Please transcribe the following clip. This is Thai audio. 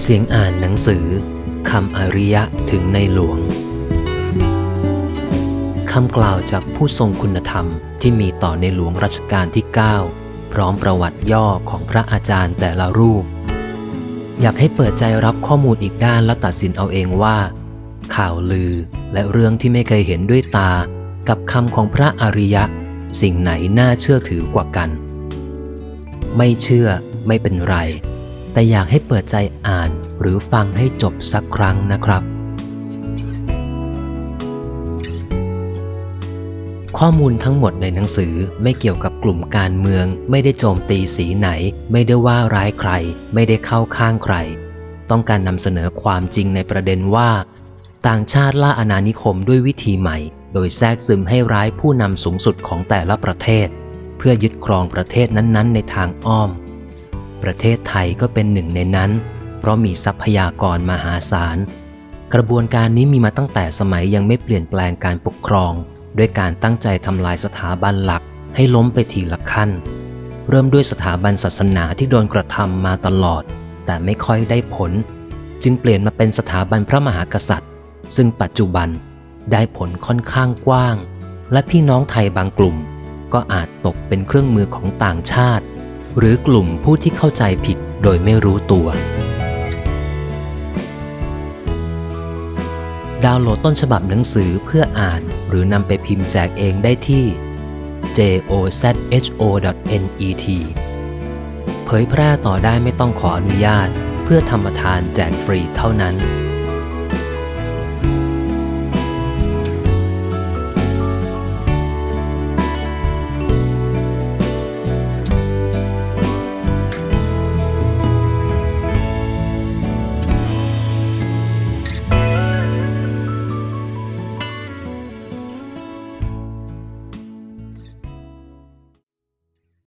เสียงอ่านหนังสือคำอริยะถึงในหลวงคำกล่าวจากผู้ทรงคุณธรรมที่มีต่อในหลวงรัชกาลที่ 9 พร้อมประวัติย่อของพระอาจารย์แต่ละรูป อยากให้เปิดใจรับข้อมูลอีกด้านแล้วตัดสินเอาเองว่า ข่าวลือและเรื่องที่ไม่เคยเห็นด้วยตา กับคำของพระอริยะ สิ่งไหนน่าเชื่อถือกว่ากัน ไม่เชื่อไม่เป็นไร แต่อยากให้เปิดใจอ่านหรือฟังให้จบสักครั้งนะครับ ข้อมูลทั้งหมดในหนังสือไม่เกี่ยวกับกลุ่มการเมือง ไม่ได้โจมตีสีไหน ไม่ได้ว่าร้ายใคร ไม่ได้เข้าข้างใคร ต้องการนำเสนอความจริงในประเด็นว่า ต่างชาติล่าอาณานิคมด้วยวิธีใหม่ โดยแทรกซึมให้ร้ายผู้นำสูงสุดของแต่ละประเทศ เพื่อยึดครองประเทศนั้นๆ ในทางอ้อม ประเทศไทยก็เป็นหนึ่งในนั้น เพราะมีทรัพยากรมหาศาล กระบวนการนี้มีมาตั้งแต่สมัยยังไม่เปลี่ยนแปลงการปกครอง ด้วยการตั้งใจทำลายสถาบันหลักให้ล้มไปทีละขั้น เริ่มด้วยสถาบันศาสนาที่โดนกระทำมาตลอด แต่ไม่ค่อยได้ผล จึงเปลี่ยนมาเป็นสถาบันพระมหากษัตริย์ ซึ่งปัจจุบันได้ผลค่อนข้างกว้าง และพี่น้องไทยบางกลุ่ม ก็อาจตกเป็นเครื่องมือของต่างชาติ หรือกลุ่มผู้ที่เข้าใจผิดโดยไม่รู้ตัว ดาวน์โหลดต้นฉบับหนังสือเพื่ออ่าน หรือนำไปพิมพ์แจกเองได้ที่ jozho.net เผยแพร่ต่อได้ไม่ต้องขออนุญาต เพื่อธรรมทานแจกฟรีเท่านั้น